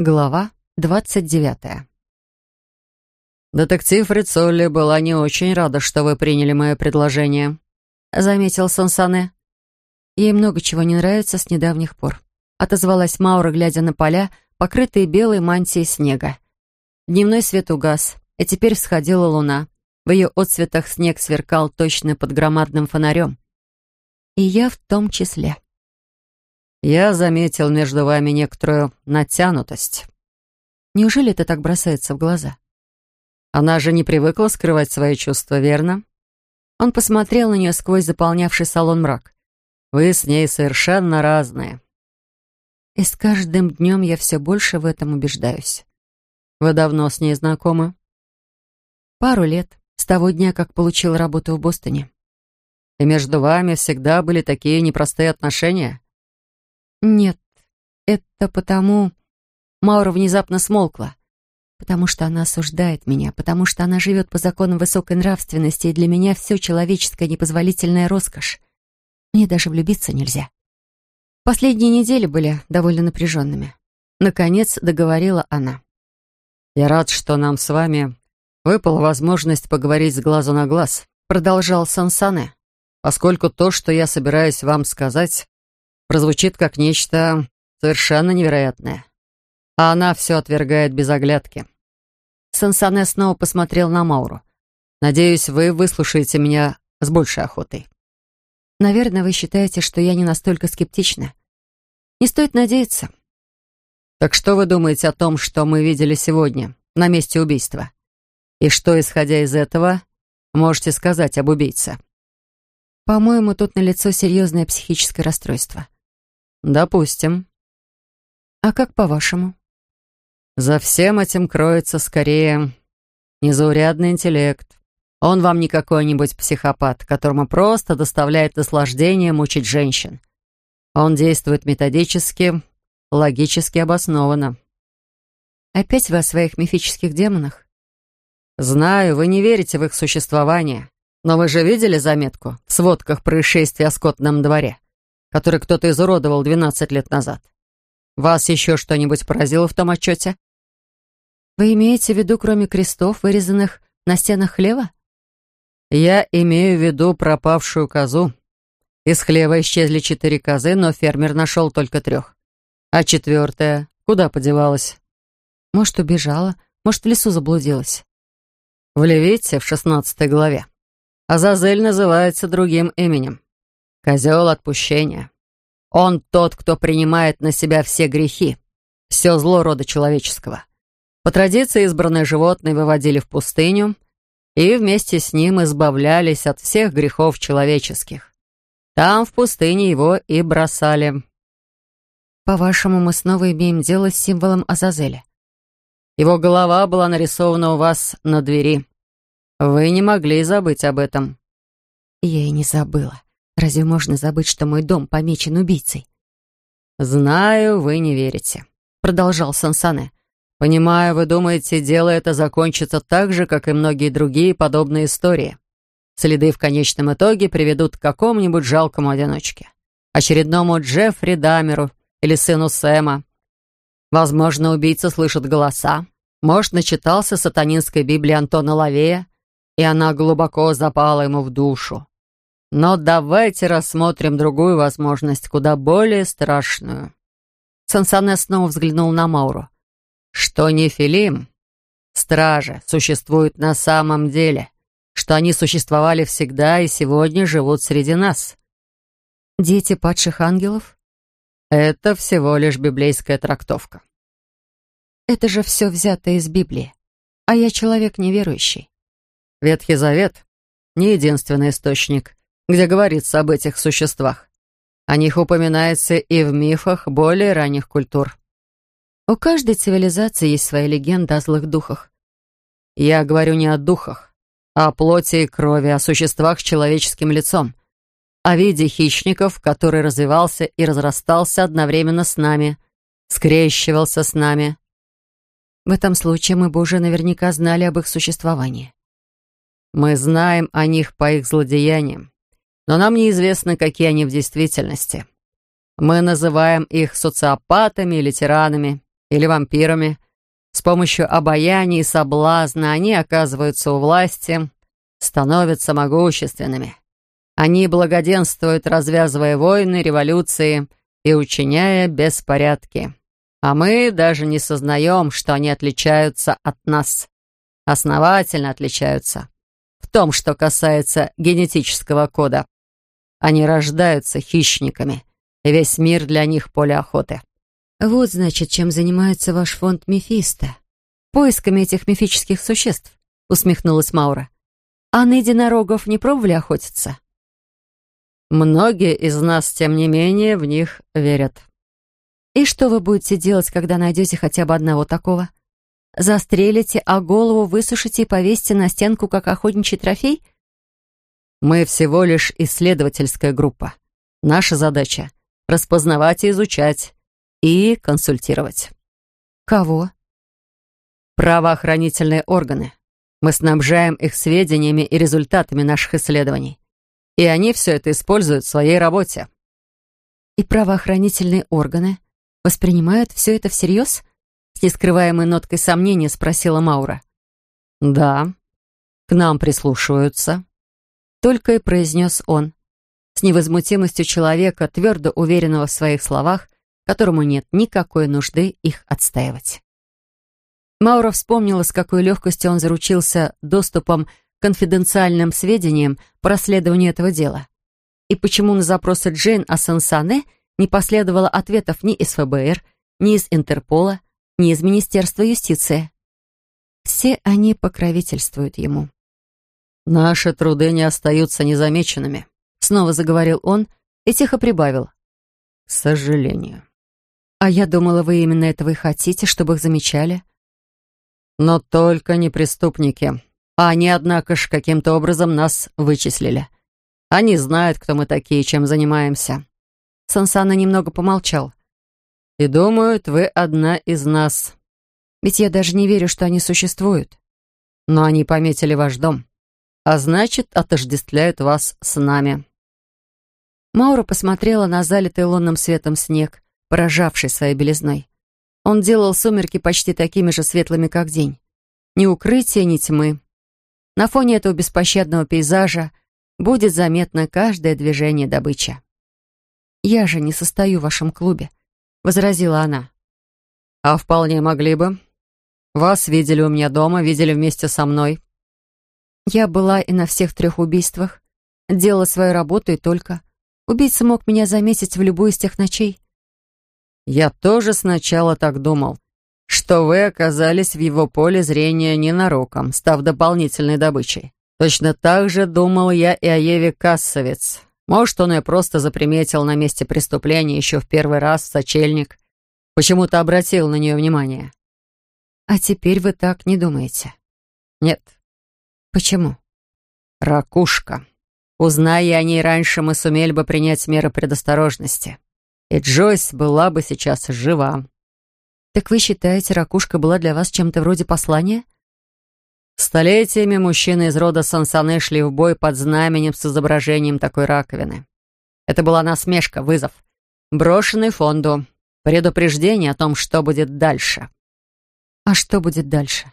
Глава двадцать девятая. «Детектив Рицолли была не очень рада, что вы приняли мое предложение», — заметил Сансане. Ей много чего не нравится с недавних пор. Отозвалась Маура, глядя на поля, покрытые белой мантией снега. Дневной свет угас, и теперь всходила луна. В ее отцветах снег сверкал точно под громадным фонарем. И я в том числе. «Я заметил между вами некоторую натянутость». «Неужели это так бросается в глаза?» «Она же не привыкла скрывать свои чувства, верно?» Он посмотрел на нее сквозь заполнявший салон мрак. «Вы с ней совершенно разные». И с каждым днем я все больше в этом убеждаюсь. «Вы давно с ней знакомы?» «Пару лет, с того дня, как получил работу в Бостоне». «И между вами всегда были такие непростые отношения?» «Нет, это потому...» Маура внезапно смолкла. «Потому что она осуждает меня, потому что она живет по законам высокой нравственности, и для меня все человеческое непозволительная роскошь. Мне даже влюбиться нельзя». Последние недели были довольно напряженными. Наконец договорила она. «Я рад, что нам с вами выпала возможность поговорить с глазу на глаз», продолжал Сансане, «поскольку то, что я собираюсь вам сказать, прозвучит как нечто совершенно невероятное. А она все отвергает без оглядки. Сансане снова посмотрел на Мауру. «Надеюсь, вы выслушаете меня с большей охотой». «Наверное, вы считаете, что я не настолько скептична. Не стоит надеяться». «Так что вы думаете о том, что мы видели сегодня, на месте убийства? И что, исходя из этого, можете сказать об убийце?» «По-моему, тут налицо серьезное психическое расстройство». «Допустим». «А как по-вашему?» «За всем этим кроется скорее незаурядный интеллект. Он вам не какой-нибудь психопат, которому просто доставляет наслаждение мучить женщин. Он действует методически, логически обоснованно». «Опять вы о своих мифических демонах?» «Знаю, вы не верите в их существование, но вы же видели заметку в сводках происшествия о скотном дворе?» Который кто-то изуродовал 12 лет назад. Вас еще что-нибудь поразило в том отчете? Вы имеете в виду, кроме крестов, вырезанных на стенах хлева? Я имею в виду пропавшую козу. Из хлева исчезли четыре козы, но фермер нашел только трех. А четвертая куда подевалась? Может, убежала, может, в лесу заблудилась. В Левите, в шестнадцатой главе. Азазель называется другим именем. Козел отпущения. Он тот, кто принимает на себя все грехи, все зло рода человеческого. По традиции избранное животное выводили в пустыню и вместе с ним избавлялись от всех грехов человеческих. Там, в пустыне, его и бросали. По-вашему, мы снова имеем дело с символом Азазеля? Его голова была нарисована у вас на двери. Вы не могли забыть об этом. Я и не забыла. Разве можно забыть, что мой дом помечен убийцей? «Знаю, вы не верите», — продолжал Сансане. «Понимаю, вы думаете, дело это закончится так же, как и многие другие подобные истории. Следы в конечном итоге приведут к какому-нибудь жалкому одиночке. Очередному Джеффри Дамеру или сыну Сэма. Возможно, убийца слышит голоса. Может, начитался сатанинской Библии Антона Лавея, и она глубоко запала ему в душу. Но давайте рассмотрим другую возможность, куда более страшную. Сансане снова взглянул на Мауру. Что Нефилим, стражи, существуют на самом деле, что они существовали всегда и сегодня живут среди нас. Дети падших ангелов? Это всего лишь библейская трактовка. Это же все взято из Библии, а я человек неверующий. Ветхий Завет — не единственный источник, где говорится об этих существах. О них упоминается и в мифах более ранних культур. У каждой цивилизации есть своя легенда о злых духах. Я говорю не о духах, а о плоти и крови, о существах с человеческим лицом, о виде хищников, который развивался и разрастался одновременно с нами, скрещивался с нами. В этом случае мы бы уже наверняка знали об их существовании. Мы знаем о них по их злодеяниям, но нам неизвестно, какие они в действительности. Мы называем их социопатами или тиранами, или вампирами. С помощью обаяния и соблазна они оказываются у власти, становятся могущественными. Они благоденствуют, развязывая войны, революции и учиняя беспорядки. А мы даже не сознаем, что они отличаются от нас. Основательно отличаются. В том, что касается генетического кода. Они рождаются хищниками, и весь мир для них поле охоты. Вот, значит, чем занимается ваш фонд Мефисто. Поисками этих мифических существ, усмехнулась Маура. А на единорогов не пробовали охотиться? Многие из нас, тем не менее, в них верят. И что вы будете делать, когда найдете хотя бы одного такого? Застрелите, а голову высушите и повесите на стенку, как охотничий трофей? Мы всего лишь исследовательская группа. Наша задача — распознавать и изучать, и консультировать. Кого? Правоохранительные органы. Мы снабжаем их сведениями и результатами наших исследований. И они все это используют в своей работе. И правоохранительные органы воспринимают все это всерьез? С нескрываемой ноткой сомнения спросила Маура. Да, к нам прислушиваются. Только и произнес он. С невозмутимостью человека, твердо уверенного в своих словах, которому нет никакой нужды их отстаивать. Маура вспомнила, с какой легкостью он заручился доступом к конфиденциальным сведениям по расследованию этого дела. И почему на запросы Джейн о Сансане не последовало ответов ни из ФБР, ни из Интерпола, ни из Министерства юстиции. Все они покровительствуют ему. «Наши труды не остаются незамеченными», — снова заговорил он и тихо прибавил. «К сожалению». «А я думала, вы именно этого и хотите, чтобы их замечали». Но только не преступники. А они, однако ж, каким-то образом нас вычислили. Они знают, кто мы такие, чем занимаемся. Сансана немного помолчал. И думают, вы одна из нас. Ведь я даже не верю, что они существуют. Но они пометили ваш дом. А значит, отождествляют вас с нами. Маура посмотрела на залитый лунным светом снег, поражавший своей белизной. Он делал сумерки почти такими же светлыми, как день. Ни укрытия, ни тьмы. На фоне этого беспощадного пейзажа будет заметно каждое движение добычи. «Я же не состою в вашем клубе», — возразила она. «А вполне могли бы. Вас видели у меня дома, видели вместе со мной». Я была и на всех трех убийствах. Делала свою работу и только. Убийца мог меня заметить в любую из тех ночей. Я тоже сначала так думал, что вы оказались в его поле зрения ненароком, став дополнительной добычей. Точно так же думал я и о Еве Кассовец. Может, он ее просто заприметил на месте преступления еще в первый раз в сочельник. Почему-то обратил на нее внимание. А теперь вы так не думаете? Нет. Почему? Ракушка. Узная о ней раньше, мы сумели бы принять меры предосторожности и Джойс была бы сейчас жива. Так вы считаете, ракушка была для вас чем-то вроде послания? Столетиями мужчины из рода Сансане шли в бой под знаменем с изображением такой раковины. Это была насмешка, вызов, брошенный фонду, предупреждение о том, что будет дальше. А что будет дальше?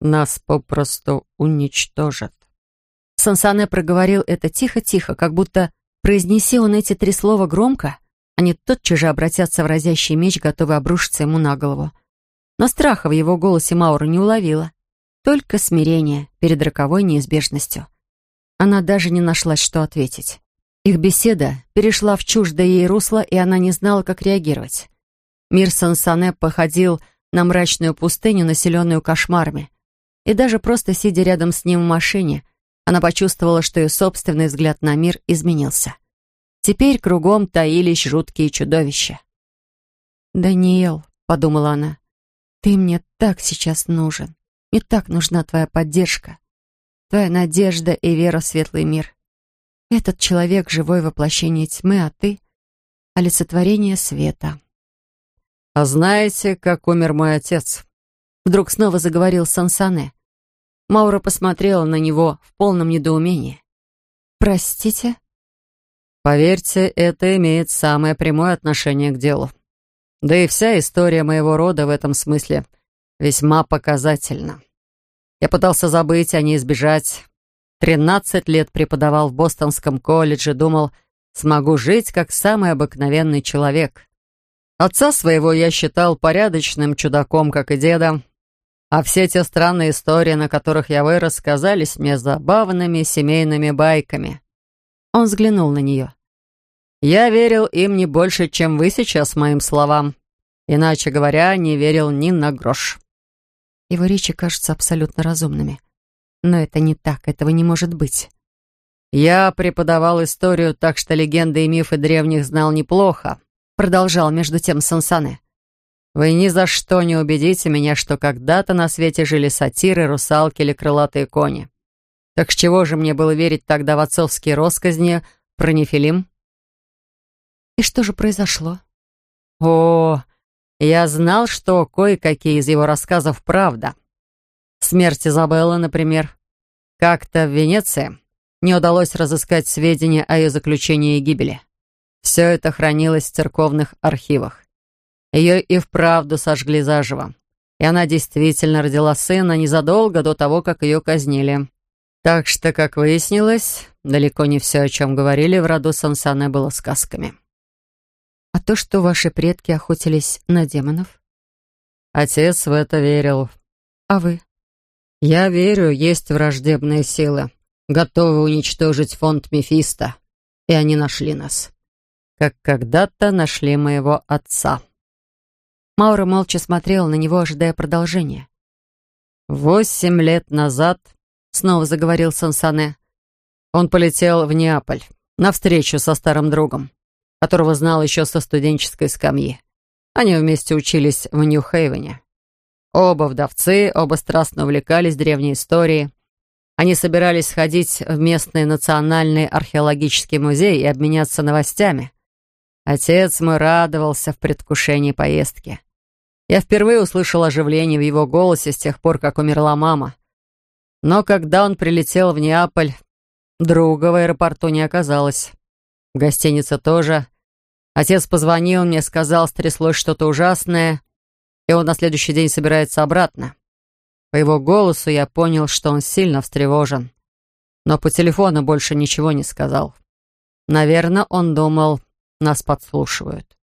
Нас попросту уничтожат. Сансане проговорил это тихо-тихо, как будто, произнеси он эти три слова громко, они тотчас же обратятся в разящий меч, готовый обрушиться ему на голову. Но страха в его голосе Маура не уловила. Только смирение перед роковой неизбежностью. Она даже не нашлась, что ответить. Их беседа перешла в чуждое ей русло, и она не знала, как реагировать. Мир Сансане походил на мрачную пустыню, населенную кошмарами. И даже просто сидя рядом с ним в машине, она почувствовала, что ее собственный взгляд на мир изменился. Теперь кругом таились жуткие чудовища. «Даниэл», — подумала она, — «ты мне так сейчас нужен. Мне так нужна твоя поддержка, твоя надежда и вера в светлый мир. Этот человек — живое воплощение тьмы, а ты — олицетворение света». «А знаете, как умер мой отец?» Вдруг снова заговорил Сансане. Маура посмотрела на него в полном недоумении. «Простите?» Поверьте, это имеет самое прямое отношение к делу. Да и вся история моего рода в этом смысле весьма показательна. Я пытался забыть, а не избежать. Тринадцать лет преподавал в Бостонском колледже, думал, смогу жить как самый обыкновенный человек. Отца своего я считал порядочным чудаком, как и деда, а все те странные истории, на которых я вырос, казались мне забавными семейными байками. Он взглянул на нее. Я верил им не больше, чем вы сейчас моим словам. Иначе говоря, не верил ни на грош. Его речи кажутся абсолютно разумными. Но это не так, этого не может быть. Я преподавал историю, так что легенды и мифы древних знал неплохо, продолжал между тем Сансане. Вы ни за что не убедите меня, что когда-то на свете жили сатиры, русалки или крылатые кони. Так с чего же мне было верить тогда в отцовские росказни про нефилим? И что же произошло? О, я знал, что кое-какие из его рассказов правда. Смерть Изабеллы, например. Как-то в Венеции не удалось разыскать сведения о ее заключении и гибели. Все это хранилось в церковных архивах. Ее и вправду сожгли заживо. И она действительно родила сына незадолго до того, как ее казнили. Так что, как выяснилось, далеко не все, о чем говорили в роду Сансане, было сказками. А то, что ваши предки охотились на демонов? Отец в это верил. А вы? Я верю, есть враждебные силы, готовы уничтожить фонд Мефисто. И они нашли нас. Как когда-то нашли моего отца. Маура молча смотрела на него, ожидая продолжения. «Восемь лет назад», — снова заговорил Сансане, он полетел в Неаполь на встречу со старым другом, которого знал еще со студенческой скамьи. Они вместе учились в Нью-Хейвене. Оба вдовцы, оба страстно увлекались древней историей. Они собирались сходить в местный национальный археологический музей и обменяться новостями. Отец мой радовался в предвкушении поездки. Я впервые услышал оживление в его голосе с тех пор, как умерла мама. Но когда он прилетел в Неаполь, друга в аэропорту не оказалось. В гостинице тоже. Отец позвонил мне, сказал, стряслось что-то ужасное, и он на следующий день собирается обратно. По его голосу я понял, что он сильно встревожен. Но по телефону больше ничего не сказал. Наверное, он думал, нас подслушивают.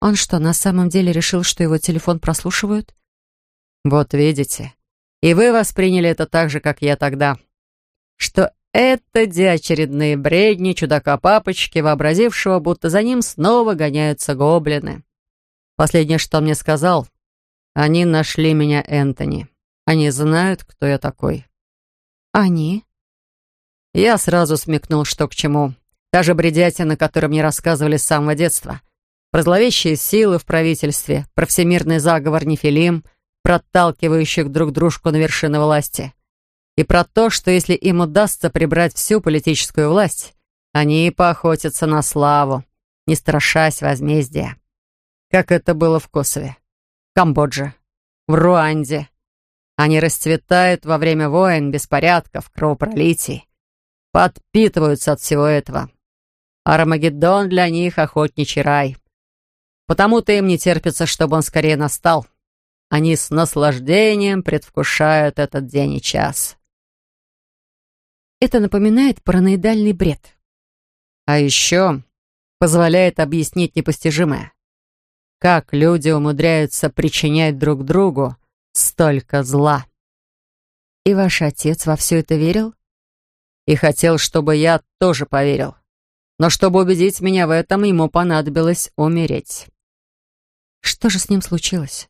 Он что, на самом деле решил, что его телефон прослушивают? Вот видите. И вы восприняли это так же, как я тогда. Что это де очередные бредни чудака-папочки, вообразившего, будто за ним снова гоняются гоблины. Последнее, что он мне сказал, они нашли меня, Энтони. Они знают, кто я такой. Они? Я сразу смекнул, что к чему. Та же бредятина, которую мне рассказывали с самого детства про зловещие силы в правительстве, про всемирный заговор Нефилим, проталкивающих друг дружку на вершины власти, и про то, что если им удастся прибрать всю политическую власть, они поохотятся на славу, не страшась возмездия. Как это было в Косове, в Камбодже, в Руанде. Они расцветают во время войн, беспорядков, кровопролитий, подпитываются от всего этого. Армагеддон для них — охотничий рай. Потому-то им не терпится, чтобы он скорее настал. Они с наслаждением предвкушают этот день и час. Это напоминает параноидальный бред. А еще позволяет объяснить непостижимое. Как люди умудряются причинять друг другу столько зла. И ваш отец во все это верил? И хотел, чтобы я тоже поверил. Но чтобы убедить меня в этом, ему понадобилось умереть. Что же с ним случилось?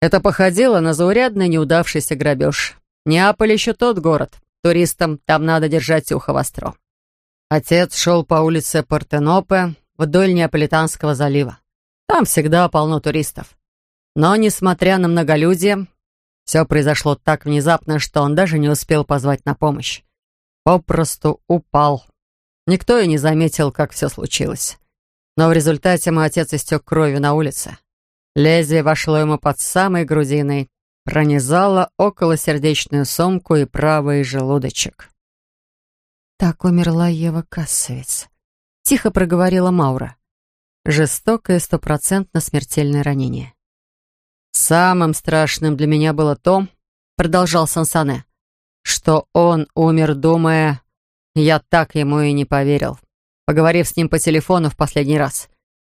Это походило на заурядный неудавшийся грабеж. Неаполь еще тот город. Туристам там надо держать ухо востро. Отец шел по улице Портенопе вдоль Неаполитанского залива. Там всегда полно туристов. Но, несмотря на многолюдие, все произошло так внезапно, что он даже не успел позвать на помощь. Попросту упал. Никто и не заметил, как все случилось. Но в результате мой отец истек кровью на улице. Лезвие вошло ему под самой грудиной, пронизало околосердечную сумку и правый желудочек. «Так умерла Ева Кассовец», — тихо проговорила Маура. Жестокое стопроцентно смертельное ранение. «Самым страшным для меня было то, — продолжал Сансане, — что он умер, думая, я так ему и не поверил. Поговорив с ним по телефону в последний раз,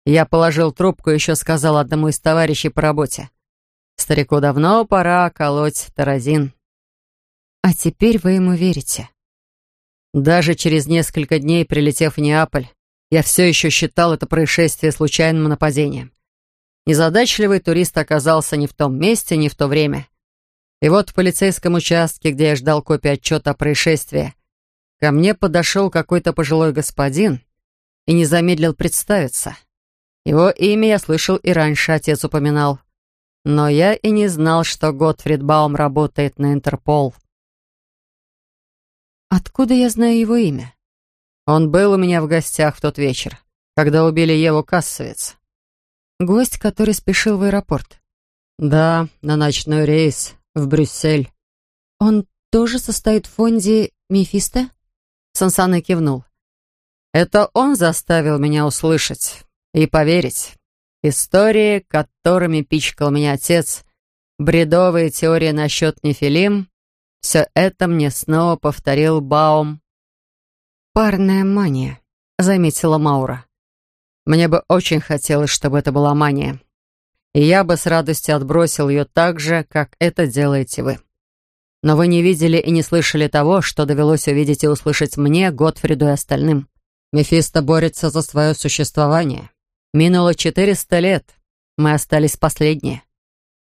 я положил трубку и еще сказал одному из товарищей по работе. Старику давно пора колоть таразин. А теперь вы ему верите? Даже через несколько дней, прилетев в Неаполь, я все еще считал это происшествие случайным нападением. Незадачливый турист оказался не в том месте, не в то время. И вот в полицейском участке, где я ждал копии отчета о происшествии, ко мне подошел какой-то пожилой господин и не замедлил представиться. Его имя я слышал и раньше, отец упоминал. Но я и не знал, что Готфрид Баум работает на Интерпол. Откуда я знаю его имя? Он был у меня в гостях в тот вечер, когда убили Еву Кассовец. Гость, который спешил в аэропорт. Да, на ночной рейс в Брюссель. Он тоже состоит в фонде Мефисто? Сансана кивнул. Это он заставил меня услышать и поверить. Истории, которыми пичкал меня отец, бредовые теории насчет нефилим, все это мне снова повторил Баум. «Парная мания», — заметила Маура. «Мне бы очень хотелось, чтобы это была мания. И я бы с радостью отбросил ее так же, как это делаете вы. Но вы не видели и не слышали того, что довелось увидеть и услышать мне, Готфриду и остальным. Мефисто борется за свое существование. Минуло четыреста лет. Мы остались последние.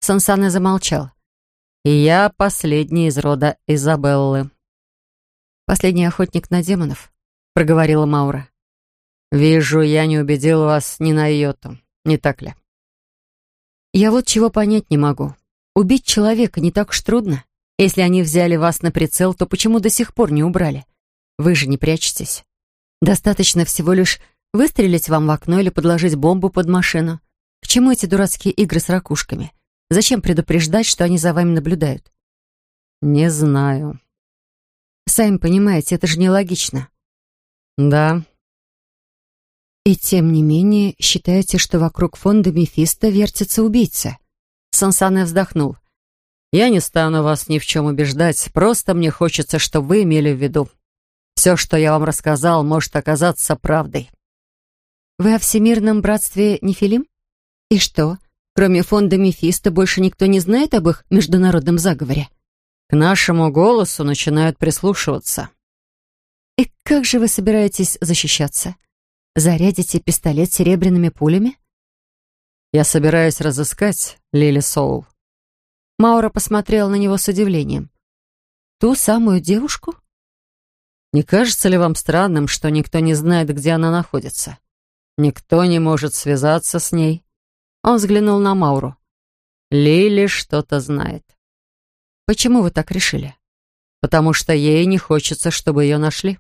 Сансане замолчал. Я последний из рода Изабеллы. Последний охотник на демонов, проговорила Маура. Вижу, я не убедил вас ни на йоту, не так ли? Я вот чего понять не могу. Убить человека не так уж трудно. Если они взяли вас на прицел, то почему до сих пор не убрали? Вы же не прячетесь. Достаточно всего лишь Выстрелить вам в окно или подложить бомбу под машину? К чему эти дурацкие игры с ракушками? Зачем предупреждать, что они за вами наблюдают? Не знаю. Сами понимаете, это же нелогично. Да. И тем не менее, считаете, что вокруг фонда Мефисто вертится убийца? Сансане вздохнул. Я не стану вас ни в чем убеждать, просто мне хочется, чтобы вы имели в виду. Все, что я вам рассказал, может оказаться правдой. Вы о Всемирном братстве Нефилим? И что, кроме фонда Мефисто, больше никто не знает об их международном заговоре? К нашему голосу начинают прислушиваться. И как же вы собираетесь защищаться? Зарядите пистолет серебряными пулями? Я собираюсь разыскать Лили Соул. Маура посмотрела на него с удивлением. Ту самую девушку? Не кажется ли вам странным, что никто не знает, где она находится? Никто не может связаться с ней. Он взглянул на Мауру. Лили что-то знает. Почему вы так решили? Потому что ей не хочется, чтобы ее нашли.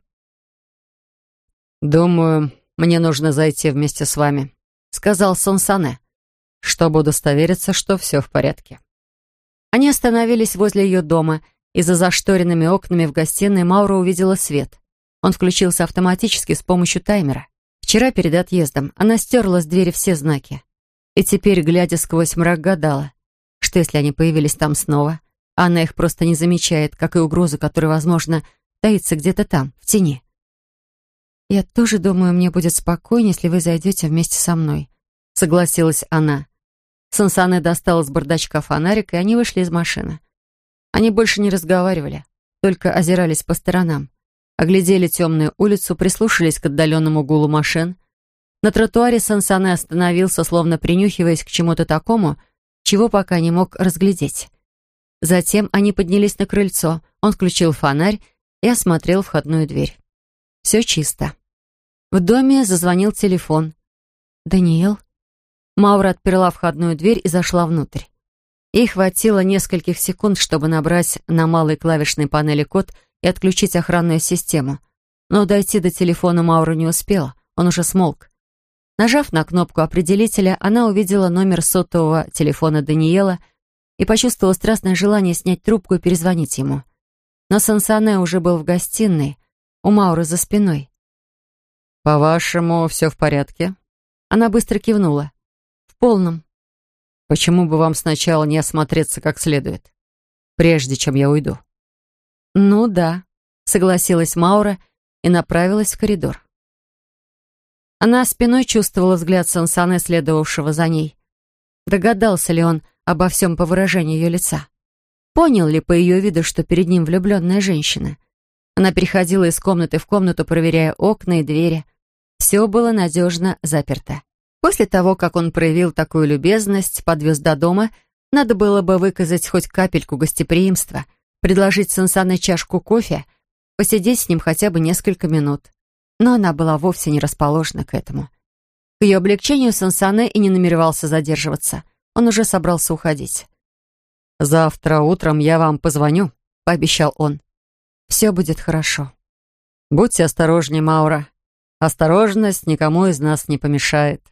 Думаю, мне нужно зайти вместе с вами, сказал Сонсане, чтобы удостовериться, что все в порядке. Они остановились возле ее дома, и за зашторенными окнами в гостиной Маура увидела свет. Он включился автоматически с помощью таймера. Вчера перед отъездом она стерла с двери все знаки. И теперь, глядя сквозь мрак, гадала, что если они появились там снова, она их просто не замечает, как и угрозу, которая, возможно, таится где-то там, в тени. «Я тоже думаю, мне будет спокойнее, если вы зайдете вместе со мной», — согласилась она. Сансане достала с бардачка фонарик, и они вышли из машины. Они больше не разговаривали, только озирались по сторонам оглядели темную улицу, прислушались к отдаленному гулу машин. На тротуаре Сансане остановился, словно принюхиваясь к чему-то такому, чего пока не мог разглядеть. Затем они поднялись на крыльцо, он включил фонарь и осмотрел входную дверь. Все чисто. В доме зазвонил телефон. «Даниэл?» Маура отперла входную дверь и зашла внутрь. Ей хватило нескольких секунд, чтобы набрать на малой клавишной панели код — и отключить охранную систему. Но дойти до телефона Маура не успела, он уже смолк. Нажав на кнопку определителя, она увидела номер сотового телефона Даниэла и почувствовала страстное желание снять трубку и перезвонить ему. Но Сансане уже был в гостиной, у Мауры за спиной. «По-вашему, все в порядке?» Она быстро кивнула. «В полном». «Почему бы вам сначала не осмотреться как следует, прежде чем я уйду?» «Ну да», — согласилась Маура и направилась в коридор. Она спиной чувствовала взгляд Сансане, следовавшего за ней. Догадался ли он обо всем по выражению ее лица? Понял ли по ее виду, что перед ним влюбленная женщина? Она переходила из комнаты в комнату, проверяя окна и двери. Все было надежно заперто. После того, как он проявил такую любезность, подвез до дома, надо было бы выказать хоть капельку гостеприимства, предложить Сансане чашку кофе, посидеть с ним хотя бы несколько минут но она была вовсе не расположена к этому. К ее облегчению Сансане и не намеревался задерживаться. Он уже собрался уходить. «Завтра утром я вам позвоню», — пообещал он. «Все будет хорошо». «Будьте осторожнее, Маура. Осторожность никому из нас не помешает».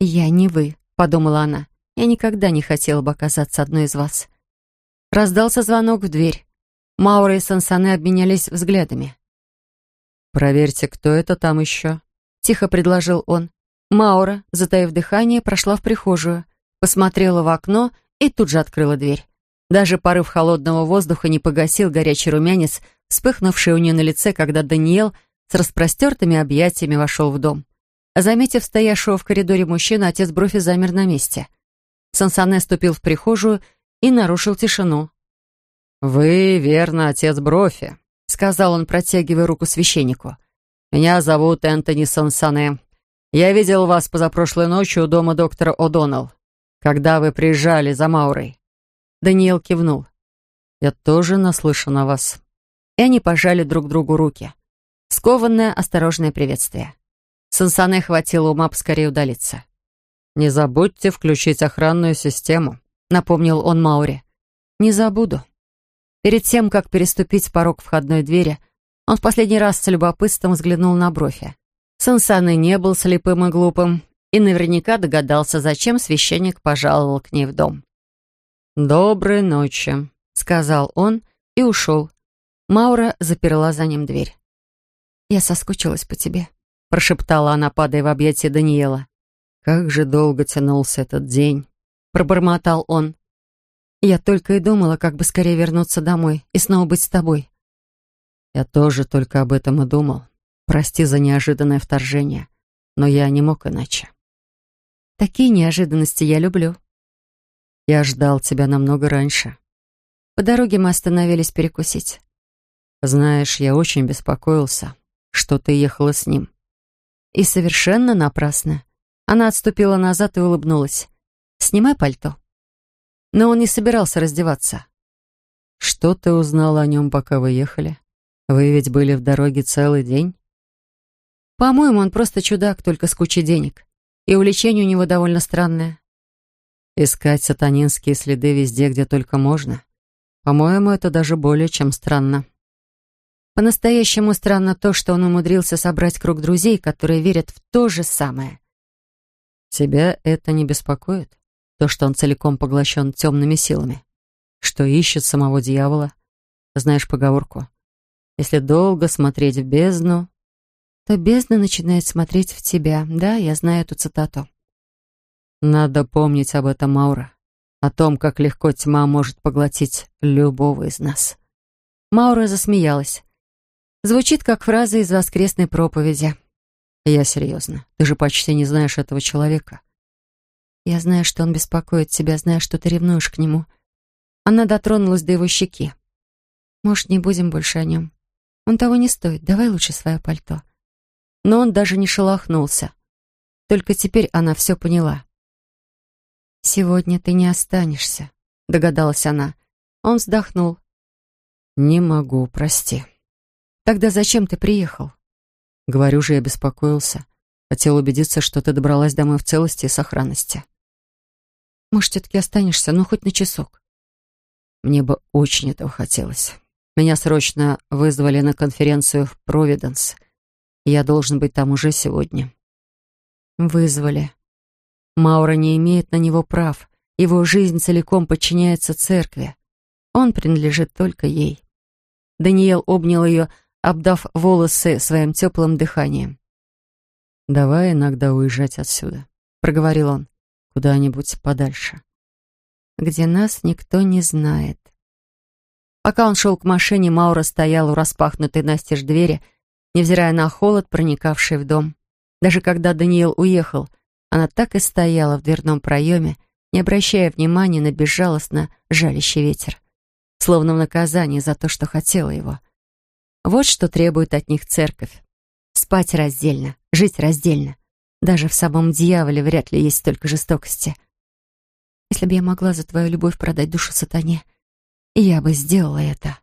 «Я не вы», — подумала она. «Я никогда не хотела бы оказаться одной из вас». Раздался звонок в дверь. Маура и Сансане обменялись взглядами. «Проверьте, кто это там еще», — тихо предложил он. Маура, затаив дыхание, прошла в прихожую, посмотрела в окно и тут же открыла дверь. Даже порыв холодного воздуха не погасил горячий румянец, вспыхнувший у нее на лице, когда Даниэл с распростертыми объятиями вошел в дом. Заметив стоявшего в коридоре мужчину, отец Брофи замер на месте. Сансане ступил в прихожую и нарушил тишину. «Вы, верно, отец Брофи», сказал он, протягивая руку священнику. «Меня зовут Энтони Сансане. Я видел вас позапрошлой ночью у дома доктора О'Доннелл, когда вы приезжали за Маурой». Даниэл кивнул. «Я тоже наслышан о вас». И они пожали друг другу руки. Скованное, осторожное приветствие. Сансане хватило ума поскорее удалиться. «Не забудьте включить охранную систему», — напомнил он Мауре. «Не забуду». Перед тем, как переступить порог входной двери, он в последний раз с любопытством взглянул на брови. Сансаны не был слепым и глупым и наверняка догадался, зачем священник пожаловал к ней в дом. «Доброй ночи», — сказал он и ушел. Маура заперла за ним дверь. «Я соскучилась по тебе», — прошептала она, падая в объятия Даниэла. «Как же долго тянулся этот день», — пробормотал он. Я только и думала, как бы скорее вернуться домой и снова быть с тобой. Я тоже только об этом и думал. Прости за неожиданное вторжение, но я не мог иначе. Такие неожиданности я люблю. Я ждал тебя намного раньше. По дороге мы остановились перекусить. Знаешь, я очень беспокоился, что ты ехала с ним. И совершенно напрасно. Она отступила назад и улыбнулась. «Снимай пальто». Но он не собирался раздеваться. «Что ты узнала о нем, пока вы ехали? Вы ведь были в дороге целый день?» «По-моему, он просто чудак, только с кучей денег. И увлечение у него довольно странное». «Искать сатанинские следы везде, где только можно. По-моему, это даже более чем странно». По-настоящему странно то, что он умудрился собрать круг друзей, которые верят в то же самое. «Тебя это не беспокоит?» То, что он целиком поглощен темными силами. Что ищет самого дьявола. Знаешь поговорку? Если долго смотреть в бездну, то бездна начинает смотреть в тебя. Да, я знаю эту цитату. Надо помнить об этом, Маура. О том, как легко тьма может поглотить любого из нас. Маура засмеялась. Звучит как фраза из воскресной проповеди. Я серьезно. Ты же почти не знаешь этого человека. Я знаю, что он беспокоит тебя, знаю, что ты ревнуешь к нему. Она дотронулась до его щеки. Может, не будем больше о нем. Он того не стоит. Давай лучше свое пальто. Но он даже не шелохнулся. Только теперь она все поняла. «Сегодня ты не останешься», — догадалась она. Он вздохнул. «Не могу, прости». «Тогда зачем ты приехал?» «Говорю же, я беспокоился. Хотел убедиться, что ты добралась домой в целости и сохранности». Может, все-таки останешься, ну, хоть на часок?» Мне бы очень этого хотелось. Меня срочно вызвали на конференцию в Провиденс. Я должен быть там уже сегодня. Вызвали. Маура не имеет на него прав. Его жизнь целиком подчиняется церкви. Он принадлежит только ей. Даниэл обнял ее, обдав волосы своим теплым дыханием. «Давай иногда уезжать отсюда», — проговорил он, — «куда-нибудь подальше». «Где нас никто не знает». Пока он шел к машине, Маура стояла у распахнутой настежь двери, невзирая на холод, проникавший в дом. Даже когда Даниил уехал, она так и стояла в дверном проеме, не обращая внимания на безжалостно жалящий ветер, словно в наказание за то, что хотела его. Вот что требует от них церковь. Спать раздельно, жить раздельно. Даже в самом дьяволе вряд ли есть столько жестокости. Если бы я могла за твою любовь продать душу сатане, я бы сделала это.